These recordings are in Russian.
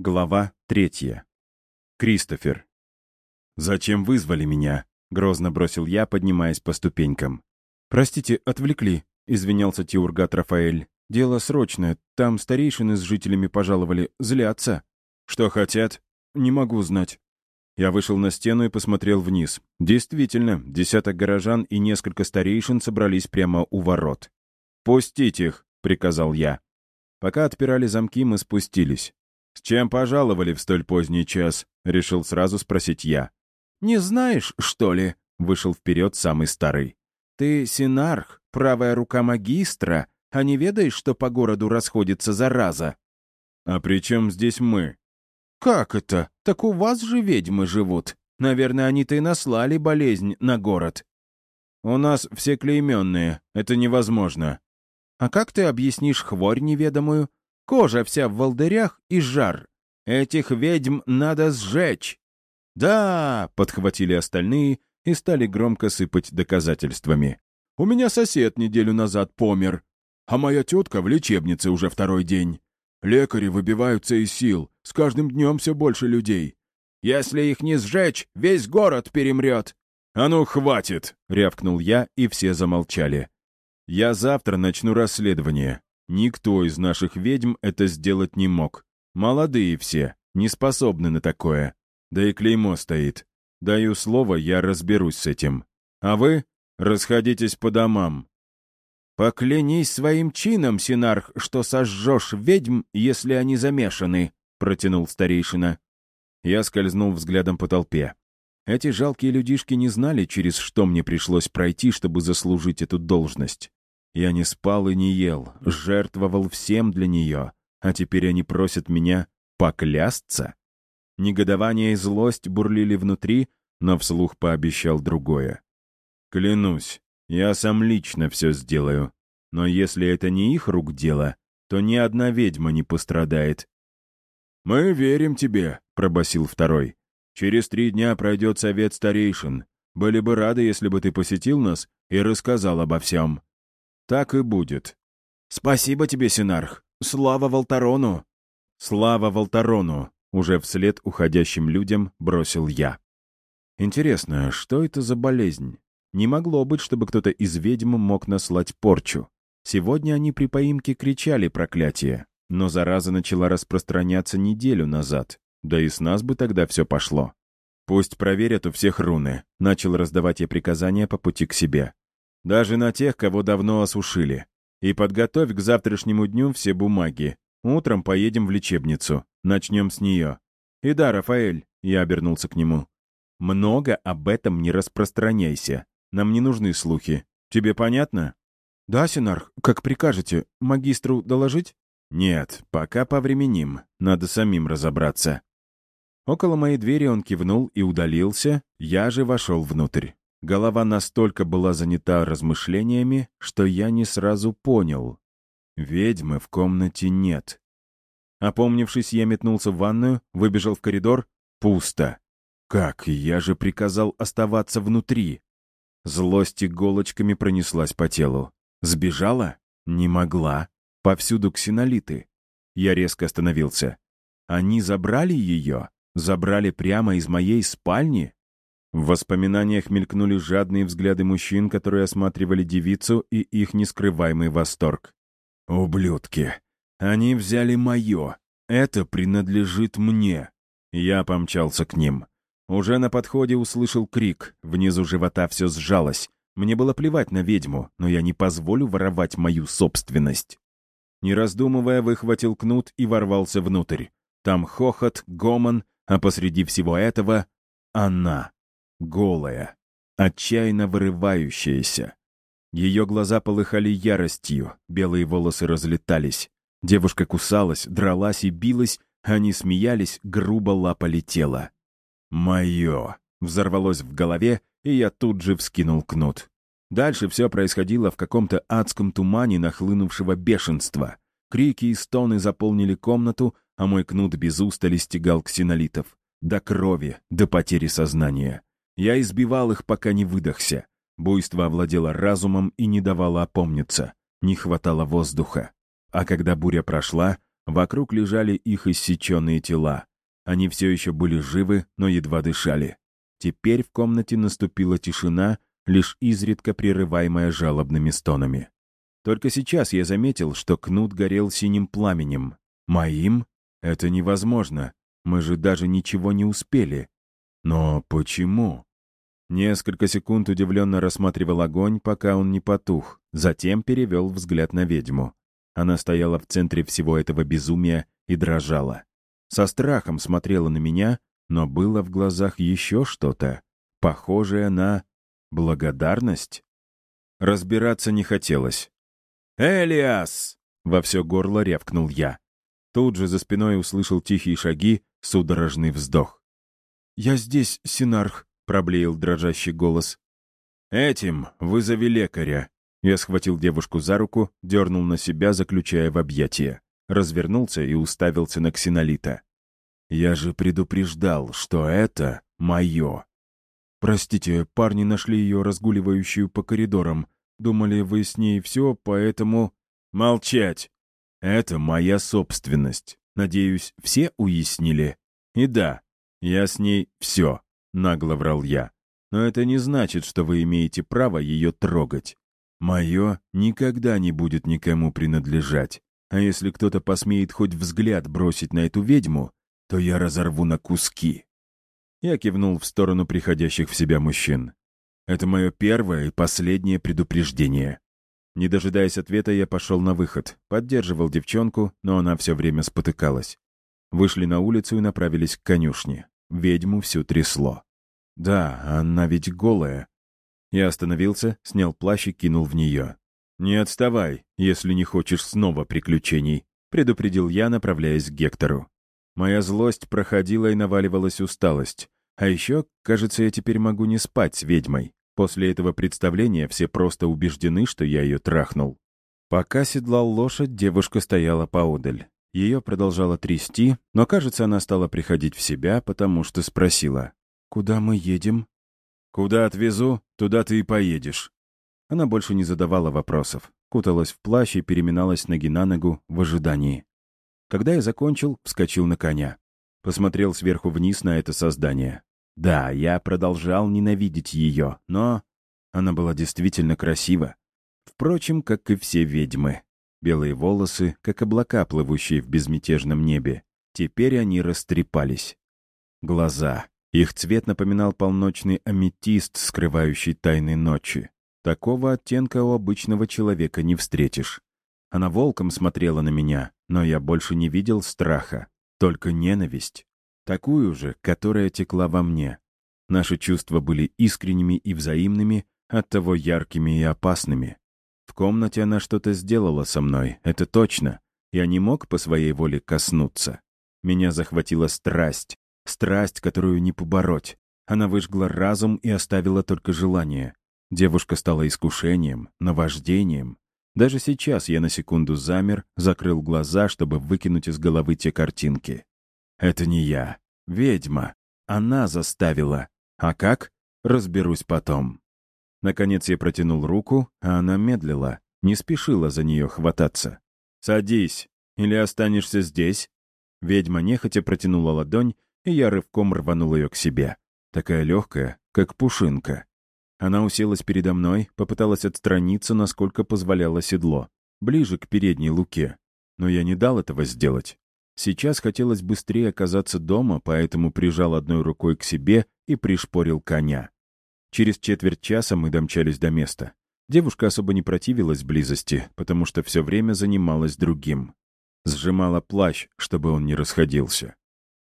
Глава третья. Кристофер. «Зачем вызвали меня?» — грозно бросил я, поднимаясь по ступенькам. «Простите, отвлекли», — извинялся Тиургат Рафаэль. «Дело срочное. Там старейшины с жителями пожаловали. Злятся». «Что хотят?» «Не могу знать». Я вышел на стену и посмотрел вниз. Действительно, десяток горожан и несколько старейшин собрались прямо у ворот. «Пустить их!» — приказал я. Пока отпирали замки, мы спустились. «С чем пожаловали в столь поздний час?» — решил сразу спросить я. «Не знаешь, что ли?» — вышел вперед самый старый. «Ты синарх, правая рука магистра, а не ведаешь, что по городу расходится зараза?» «А при чем здесь мы?» «Как это? Так у вас же ведьмы живут. Наверное, они-то и наслали болезнь на город». «У нас все клейменные. Это невозможно». «А как ты объяснишь хворь неведомую? Кожа вся в волдырях и жар. Этих ведьм надо сжечь». «Да!» — подхватили остальные и стали громко сыпать доказательствами. «У меня сосед неделю назад помер, а моя тетка в лечебнице уже второй день. Лекари выбиваются из сил, с каждым днем все больше людей. Если их не сжечь, весь город перемрет». «А ну, хватит!» — рявкнул я, и все замолчали. «Я завтра начну расследование. Никто из наших ведьм это сделать не мог. Молодые все, не способны на такое. Да и клеймо стоит. Даю слово, я разберусь с этим. А вы расходитесь по домам». «Поклянись своим чином, Синарх, что сожжешь ведьм, если они замешаны», — протянул старейшина. Я скользнул взглядом по толпе. Эти жалкие людишки не знали, через что мне пришлось пройти, чтобы заслужить эту должность. Я не спал и не ел, жертвовал всем для нее, а теперь они просят меня поклясться? Негодование и злость бурлили внутри, но вслух пообещал другое. «Клянусь, я сам лично все сделаю. Но если это не их рук дело, то ни одна ведьма не пострадает». «Мы верим тебе», — пробасил второй. «Через три дня пройдет совет старейшин. Были бы рады, если бы ты посетил нас и рассказал обо всем». Так и будет. Спасибо тебе, Синарх. Слава Волтарону. Слава Волтарону. Уже вслед уходящим людям бросил я. Интересно, что это за болезнь? Не могло быть, чтобы кто-то из ведьм мог наслать порчу. Сегодня они при поимке кричали проклятие, но зараза начала распространяться неделю назад. Да и с нас бы тогда все пошло. Пусть проверят у всех руны. Начал раздавать я приказания по пути к себе. Даже на тех, кого давно осушили. И подготовь к завтрашнему дню все бумаги. Утром поедем в лечебницу. Начнем с нее. И да, Рафаэль, я обернулся к нему. Много об этом не распространяйся. Нам не нужны слухи. Тебе понятно? Да, Синарх, как прикажете. Магистру доложить? Нет, пока повременим. Надо самим разобраться. Около моей двери он кивнул и удалился, я же вошел внутрь. Голова настолько была занята размышлениями, что я не сразу понял. Ведьмы в комнате нет. Опомнившись, я метнулся в ванную, выбежал в коридор. Пусто. Как? Я же приказал оставаться внутри. Злость иголочками пронеслась по телу. Сбежала? Не могла. Повсюду ксенолиты. Я резко остановился. Они забрали ее? Забрали прямо из моей спальни? В воспоминаниях мелькнули жадные взгляды мужчин, которые осматривали девицу, и их нескрываемый восторг. «Ублюдки! Они взяли мое! Это принадлежит мне!» Я помчался к ним. Уже на подходе услышал крик, внизу живота все сжалось. Мне было плевать на ведьму, но я не позволю воровать мою собственность. Не раздумывая, выхватил кнут и ворвался внутрь. Там хохот, гомон, а посреди всего этого — она голая, отчаянно вырывающаяся. Ее глаза полыхали яростью, белые волосы разлетались. Девушка кусалась, дралась и билась, они смеялись, грубо лапали тело. «Мое!» — взорвалось в голове, и я тут же вскинул кнут. Дальше все происходило в каком-то адском тумане нахлынувшего бешенства. Крики и стоны заполнили комнату, а мой кнут без устали стегал ксенолитов. До крови, до потери сознания. Я избивал их, пока не выдохся. Буйство овладело разумом и не давало опомниться. Не хватало воздуха. А когда буря прошла, Вокруг лежали их иссеченные тела. Они все еще были живы, но едва дышали. Теперь в комнате наступила тишина, лишь изредка прерываемая жалобными стонами. Только сейчас я заметил, что кнут горел синим пламенем. Моим? Это невозможно. Мы же даже ничего не успели. Но почему? Несколько секунд удивленно рассматривал огонь, пока он не потух. Затем перевел взгляд на ведьму. Она стояла в центре всего этого безумия и дрожала. Со страхом смотрела на меня, но было в глазах еще что-то, похожее на благодарность. Разбираться не хотелось. «Элиас!» — во все горло рявкнул я. Тут же за спиной услышал тихие шаги, судорожный вздох. «Я здесь, Синарх», — проблеял дрожащий голос. «Этим вызови лекаря». Я схватил девушку за руку, дернул на себя, заключая в объятия. Развернулся и уставился на ксенолита. «Я же предупреждал, что это мое». «Простите, парни нашли ее разгуливающую по коридорам. Думали, вы с ней все, поэтому...» «Молчать! Это моя собственность. Надеюсь, все уяснили?» «И да, я с ней все», — нагло врал я. «Но это не значит, что вы имеете право ее трогать. Мое никогда не будет никому принадлежать. А если кто-то посмеет хоть взгляд бросить на эту ведьму, то я разорву на куски». Я кивнул в сторону приходящих в себя мужчин. «Это мое первое и последнее предупреждение». Не дожидаясь ответа, я пошел на выход. Поддерживал девчонку, но она все время спотыкалась. Вышли на улицу и направились к конюшне. Ведьму всю трясло. «Да, она ведь голая». Я остановился, снял плащ и кинул в нее. «Не отставай, если не хочешь снова приключений», — предупредил я, направляясь к Гектору. Моя злость проходила и наваливалась усталость. А еще, кажется, я теперь могу не спать с ведьмой. После этого представления все просто убеждены, что я ее трахнул. Пока седлал лошадь, девушка стояла поодаль. Ее продолжало трясти, но, кажется, она стала приходить в себя, потому что спросила. «Куда мы едем?» «Куда отвезу, туда ты и поедешь». Она больше не задавала вопросов, куталась в плащ и переминалась ноги на ногу в ожидании. Когда я закончил, вскочил на коня. Посмотрел сверху вниз на это создание. Да, я продолжал ненавидеть ее, но она была действительно красива. Впрочем, как и все ведьмы. Белые волосы, как облака, плывущие в безмятежном небе. Теперь они растрепались. Глаза. Их цвет напоминал полночный аметист, скрывающий тайны ночи. Такого оттенка у обычного человека не встретишь. Она волком смотрела на меня, но я больше не видел страха, только ненависть. Такую же, которая текла во мне. Наши чувства были искренними и взаимными, оттого яркими и опасными. В комнате она что-то сделала со мной, это точно. Я не мог по своей воле коснуться. Меня захватила страсть, страсть, которую не побороть. Она выжгла разум и оставила только желание. Девушка стала искушением, наваждением, даже сейчас я на секунду замер, закрыл глаза, чтобы выкинуть из головы те картинки. Это не я. Ведьма. Она заставила. А как? Разберусь потом. Наконец я протянул руку, а она медлила, не спешила за нее хвататься. «Садись, или останешься здесь?» Ведьма нехотя протянула ладонь, и я рывком рванул ее к себе. Такая легкая, как пушинка. Она уселась передо мной, попыталась отстраниться, насколько позволяло седло, ближе к передней луке. Но я не дал этого сделать. Сейчас хотелось быстрее оказаться дома, поэтому прижал одной рукой к себе и пришпорил коня. Через четверть часа мы домчались до места. Девушка особо не противилась близости, потому что все время занималась другим. Сжимала плащ, чтобы он не расходился.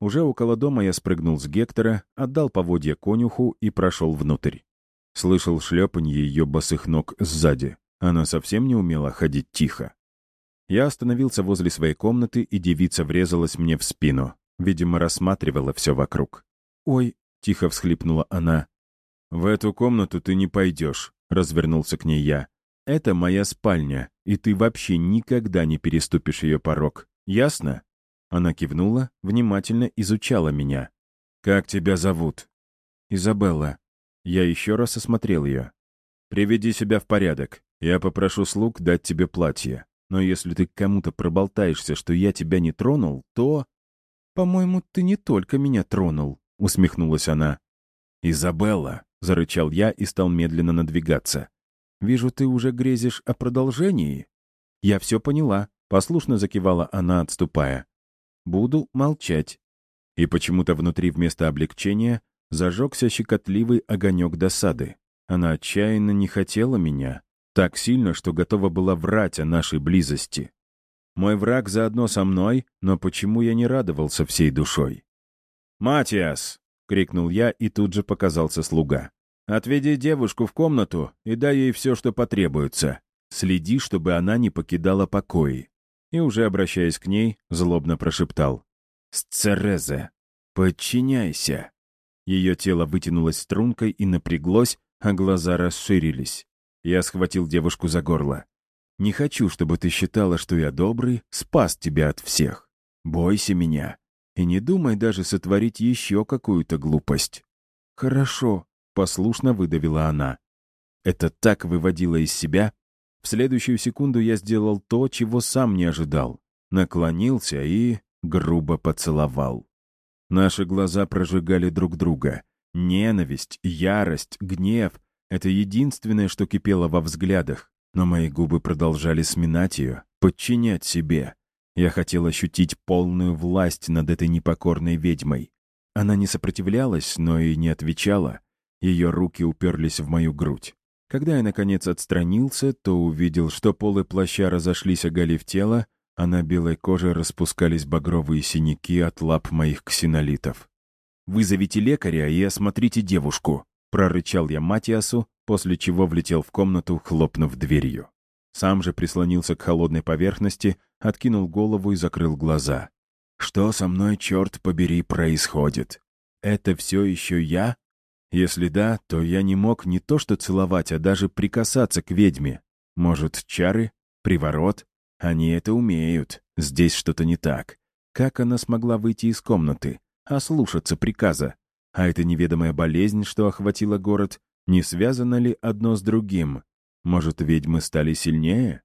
Уже около дома я спрыгнул с Гектора, отдал поводья конюху и прошел внутрь. Слышал шлепанье ее босых ног сзади. Она совсем не умела ходить тихо. Я остановился возле своей комнаты, и девица врезалась мне в спину. Видимо, рассматривала все вокруг. «Ой», — тихо всхлипнула она. «В эту комнату ты не пойдешь», — развернулся к ней я. «Это моя спальня, и ты вообще никогда не переступишь ее порог. Ясно?» Она кивнула, внимательно изучала меня. «Как тебя зовут?» «Изабелла», я еще раз осмотрел ее. «Приведи себя в порядок. Я попрошу слуг дать тебе платье. Но если ты кому-то проболтаешься, что я тебя не тронул, то...» «По-моему, ты не только меня тронул», — усмехнулась она. «Изабелла», — зарычал я и стал медленно надвигаться. «Вижу, ты уже грезишь о продолжении». «Я все поняла», — послушно закивала она, отступая. «Буду молчать». И почему-то внутри вместо облегчения зажегся щекотливый огонек досады. Она отчаянно не хотела меня, так сильно, что готова была врать о нашей близости. Мой враг заодно со мной, но почему я не радовался всей душой? «Матиас!» — крикнул я, и тут же показался слуга. «Отведи девушку в комнату и дай ей все, что потребуется. Следи, чтобы она не покидала покои». И уже обращаясь к ней, злобно прошептал. «Сцерезе, подчиняйся!» Ее тело вытянулось стрункой и напряглось, а глаза расширились. Я схватил девушку за горло. «Не хочу, чтобы ты считала, что я добрый, спас тебя от всех. Бойся меня. И не думай даже сотворить еще какую-то глупость». «Хорошо», — послушно выдавила она. Это так выводило из себя. В следующую секунду я сделал то, чего сам не ожидал. Наклонился и грубо поцеловал. Наши глаза прожигали друг друга. Ненависть, ярость, гнев — это единственное, что кипело во взглядах. Но мои губы продолжали сминать ее, подчинять себе. Я хотел ощутить полную власть над этой непокорной ведьмой. Она не сопротивлялась, но и не отвечала. Ее руки уперлись в мою грудь. Когда я, наконец, отстранился, то увидел, что полы плаща разошлись, оголив тело, а на белой коже распускались багровые синяки от лап моих ксенолитов. «Вызовите лекаря и осмотрите девушку», — прорычал я Матиасу, после чего влетел в комнату, хлопнув дверью. Сам же прислонился к холодной поверхности, откинул голову и закрыл глаза. «Что со мной, черт побери, происходит? Это все еще я? Если да, то я не мог не то что целовать, а даже прикасаться к ведьме. Может, чары? Приворот? Они это умеют. Здесь что-то не так. Как она смогла выйти из комнаты? Ослушаться приказа? А эта неведомая болезнь, что охватила город, не связано ли одно с другим? Может, ведьмы стали сильнее?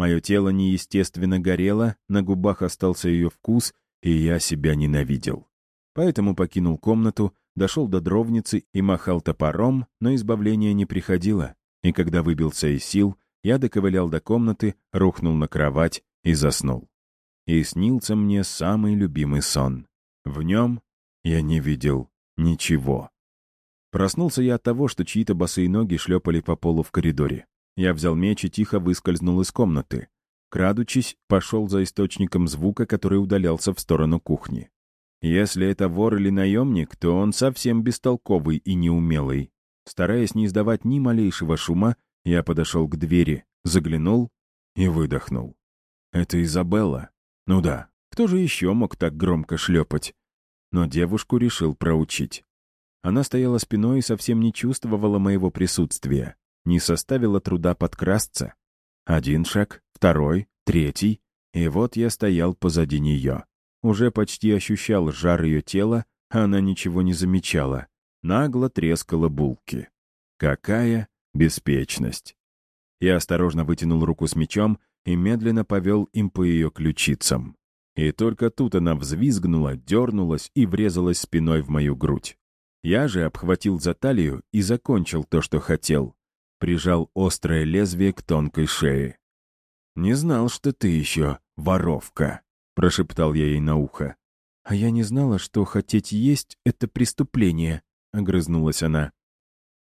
Мое тело неестественно горело, на губах остался ее вкус, и я себя ненавидел. Поэтому покинул комнату, дошел до дровницы и махал топором, но избавление не приходило. И когда выбился из сил, я доковылял до комнаты, рухнул на кровать и заснул. И снился мне самый любимый сон. В нем я не видел ничего. Проснулся я от того, что чьи-то босые ноги шлепали по полу в коридоре. Я взял меч и тихо выскользнул из комнаты. Крадучись, пошел за источником звука, который удалялся в сторону кухни. Если это вор или наемник, то он совсем бестолковый и неумелый. Стараясь не издавать ни малейшего шума, я подошел к двери, заглянул и выдохнул. Это Изабелла. Ну да, кто же еще мог так громко шлепать? Но девушку решил проучить. Она стояла спиной и совсем не чувствовала моего присутствия. Не составило труда подкрасться. Один шаг, второй, третий. И вот я стоял позади нее. Уже почти ощущал жар ее тела, а она ничего не замечала. Нагло трескала булки. Какая беспечность. Я осторожно вытянул руку с мечом и медленно повел им по ее ключицам. И только тут она взвизгнула, дернулась и врезалась спиной в мою грудь. Я же обхватил за талию и закончил то, что хотел. Прижал острое лезвие к тонкой шее. «Не знал, что ты еще воровка», — прошептал я ей на ухо. «А я не знала, что хотеть есть — это преступление», — огрызнулась она.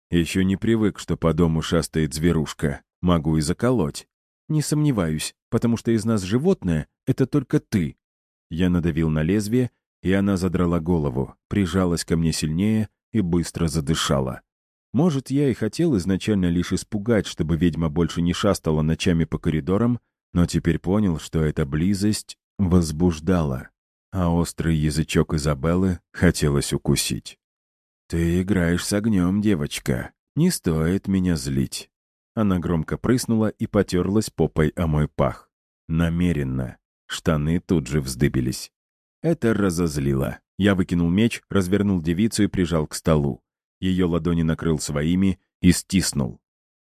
«Еще не привык, что по дому шастает зверушка. Могу и заколоть. Не сомневаюсь, потому что из нас животное — это только ты». Я надавил на лезвие и она задрала голову, прижалась ко мне сильнее и быстро задышала. Может, я и хотел изначально лишь испугать, чтобы ведьма больше не шастала ночами по коридорам, но теперь понял, что эта близость возбуждала, а острый язычок Изабеллы хотелось укусить. «Ты играешь с огнем, девочка. Не стоит меня злить». Она громко прыснула и потерлась попой о мой пах. Намеренно. Штаны тут же вздыбились. Это разозлило. Я выкинул меч, развернул девицу и прижал к столу. Ее ладони накрыл своими и стиснул.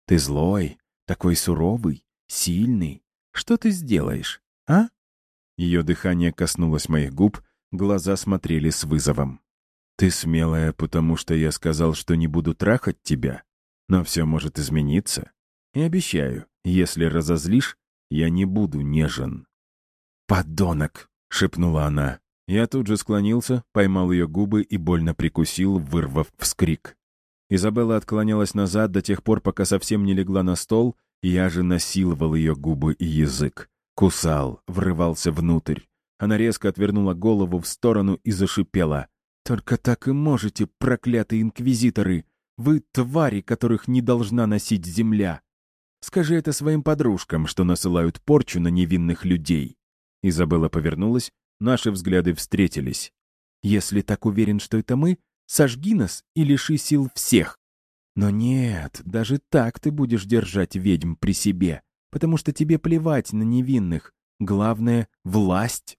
«Ты злой, такой суровый, сильный. Что ты сделаешь, а?» Ее дыхание коснулось моих губ, глаза смотрели с вызовом. «Ты смелая, потому что я сказал, что не буду трахать тебя. Но все может измениться. И обещаю, если разозлишь, я не буду нежен». «Подонок!» — шепнула она. Я тут же склонился, поймал ее губы и больно прикусил, вырвав вскрик. Изабелла отклонялась назад до тех пор, пока совсем не легла на стол, и я же насиловал ее губы и язык. Кусал, врывался внутрь. Она резко отвернула голову в сторону и зашипела. «Только так и можете, проклятые инквизиторы! Вы твари, которых не должна носить земля! Скажи это своим подружкам, что насылают порчу на невинных людей!» Изабелла повернулась, наши взгляды встретились. «Если так уверен, что это мы, сожги нас и лиши сил всех!» «Но нет, даже так ты будешь держать ведьм при себе, потому что тебе плевать на невинных. Главное — власть!»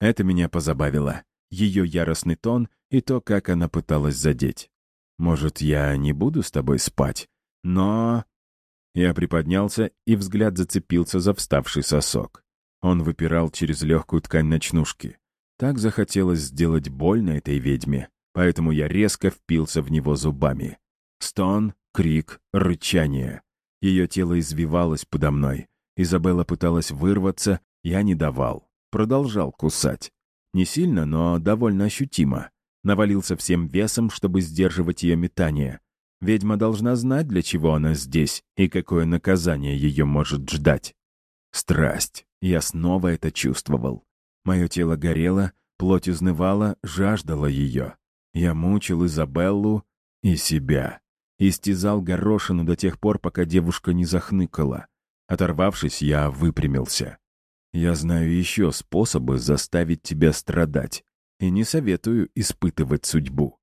Это меня позабавило. Ее яростный тон и то, как она пыталась задеть. «Может, я не буду с тобой спать, но...» Я приподнялся, и взгляд зацепился за вставший сосок. Он выпирал через легкую ткань ночнушки. Так захотелось сделать больно этой ведьме, поэтому я резко впился в него зубами. Стон, крик, рычание. Ее тело извивалось подо мной. Изабелла пыталась вырваться, я не давал. Продолжал кусать. Не сильно, но довольно ощутимо. Навалился всем весом, чтобы сдерживать ее метание. Ведьма должна знать, для чего она здесь и какое наказание ее может ждать. Страсть. Я снова это чувствовал. Мое тело горело, плоть изнывала, жаждала ее. Я мучил Изабеллу и себя. Истязал горошину до тех пор, пока девушка не захныкала. Оторвавшись, я выпрямился. Я знаю еще способы заставить тебя страдать, и не советую испытывать судьбу.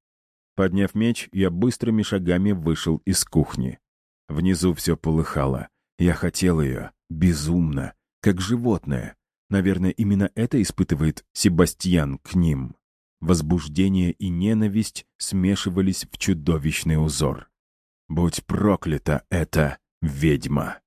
Подняв меч, я быстрыми шагами вышел из кухни. Внизу все полыхало. Я хотел ее, безумно, как животное. Наверное, именно это испытывает Себастьян к ним. Возбуждение и ненависть смешивались в чудовищный узор. Будь проклята эта ведьма!